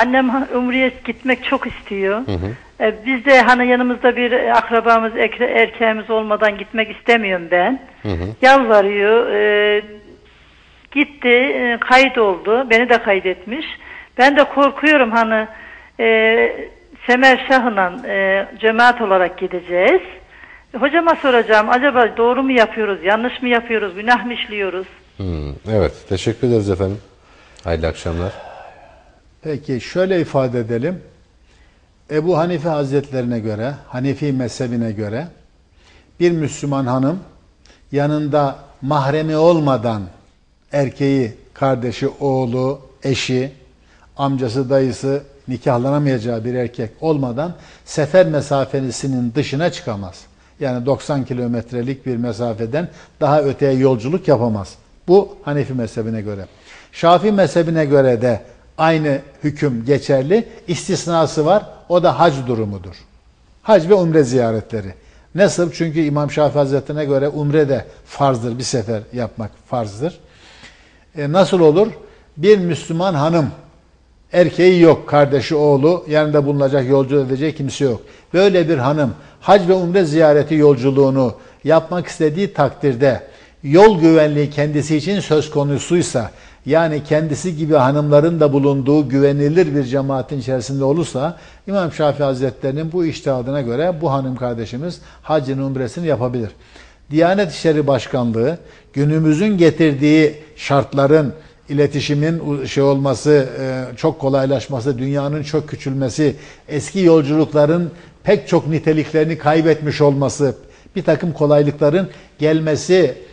annem Umre'ye gitmek çok istiyor. E, biz de hani yanımızda bir akrabamız, erkeğimiz olmadan gitmek istemiyorum ben. Yalvarıyor. E, gitti, e, kayıt oldu. Beni de kaydetmiş. Ben de korkuyorum hani e, Semer Şah'la e, cemaat olarak gideceğiz. Hocama soracağım acaba doğru mu yapıyoruz, yanlış mı yapıyoruz, günah mı işliyoruz? Hmm, evet, teşekkür ederiz efendim. Hayırlı akşamlar. Peki şöyle ifade edelim. Ebu Hanife Hazretlerine göre, Hanefi mezhebine göre bir Müslüman hanım yanında mahremi olmadan erkeği, kardeşi, oğlu, eşi, amcası, dayısı nikahlanamayacağı bir erkek olmadan sefer mesafesinin dışına çıkamaz. Yani 90 kilometrelik bir mesafeden daha öteye yolculuk yapamaz. Bu Hanefi mezhebine göre. Şafii mezhebine göre de aynı hüküm geçerli. İstisnası var. O da hac durumudur. Hac ve umre ziyaretleri. Nasıl? Çünkü İmam Şafii Hazretleri'ne göre umre de farzdır. Bir sefer yapmak farzdır. E, nasıl olur? Bir Müslüman hanım, erkeği yok, kardeşi, oğlu, yanında bulunacak, yolcu edecek kimse yok. Böyle bir hanım hac ve umre ziyareti yolculuğunu yapmak istediği takdirde yol güvenliği kendisi için söz konusuysa, yani kendisi gibi hanımların da bulunduğu güvenilir bir cemaatin içerisinde olursa İmam Şafii Hazretleri'nin bu iştihadına göre bu hanım kardeşimiz hacın umresini yapabilir. Diyanet İşleri Başkanlığı günümüzün getirdiği şartların iletişimin şey olması, e, çok kolaylaşması, dünyanın çok küçülmesi, eski yolculukların pek çok niteliklerini kaybetmiş olması, bir takım kolaylıkların gelmesi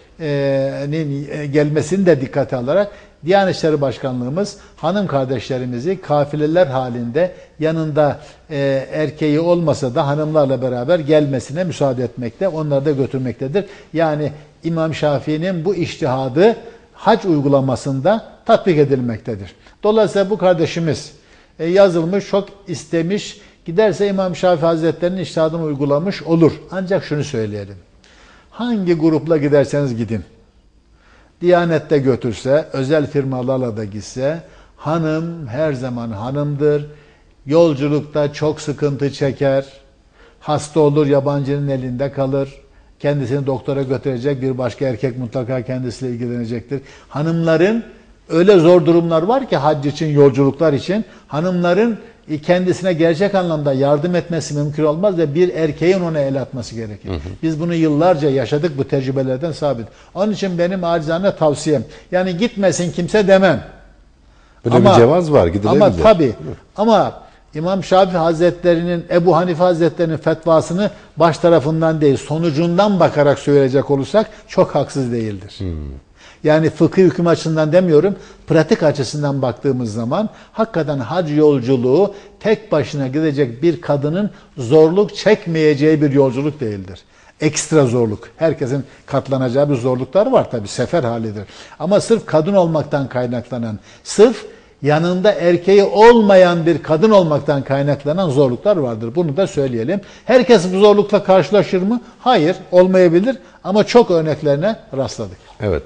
gelmesini de dikkate alarak Diyanet İşleri Başkanlığımız hanım kardeşlerimizi kafileler halinde yanında e, erkeği olmasa da hanımlarla beraber gelmesine müsaade etmekte, onları da götürmektedir. Yani İmam Şafii'nin bu iştihadı hac uygulamasında tatbik edilmektedir. Dolayısıyla bu kardeşimiz e, yazılmış, çok istemiş, giderse İmam Şafii Hazretleri'nin iştihadını uygulamış olur. Ancak şunu söyleyelim. Hangi grupla giderseniz gidin. Diyanette götürse, özel firmalarla da gitse, hanım her zaman hanımdır. Yolculukta çok sıkıntı çeker. Hasta olur, yabancının elinde kalır. Kendisini doktora götürecek bir başka erkek mutlaka kendisiyle ilgilenecektir. Hanımların öyle zor durumlar var ki hac için, yolculuklar için hanımların kendisine gerçek anlamda yardım etmesi mümkün olmaz ve bir erkeğin ona el atması gerekir. Biz bunu yıllarca yaşadık bu tecrübelerden sabit. Onun için benim acizane tavsiyem yani gitmesin kimse demem. Böyle bir cevaz var, gidilebilir. Ama tabii ama İmam Şafii Hazretleri'nin, Ebu Hanife Hazretleri'nin fetvasını baş tarafından değil, sonucundan bakarak söyleyecek olursak çok haksız değildir. Yani fıkıh hüküm açısından demiyorum, pratik açısından baktığımız zaman hakikaten hac yolculuğu tek başına gidecek bir kadının zorluk çekmeyeceği bir yolculuk değildir. Ekstra zorluk. Herkesin katlanacağı bir zorluklar var tabi sefer halidir. Ama sırf kadın olmaktan kaynaklanan, sırf yanında erkeği olmayan bir kadın olmaktan kaynaklanan zorluklar vardır. Bunu da söyleyelim. Herkes bu zorlukla karşılaşır mı? Hayır, olmayabilir ama çok örneklerine rastladık. Evet.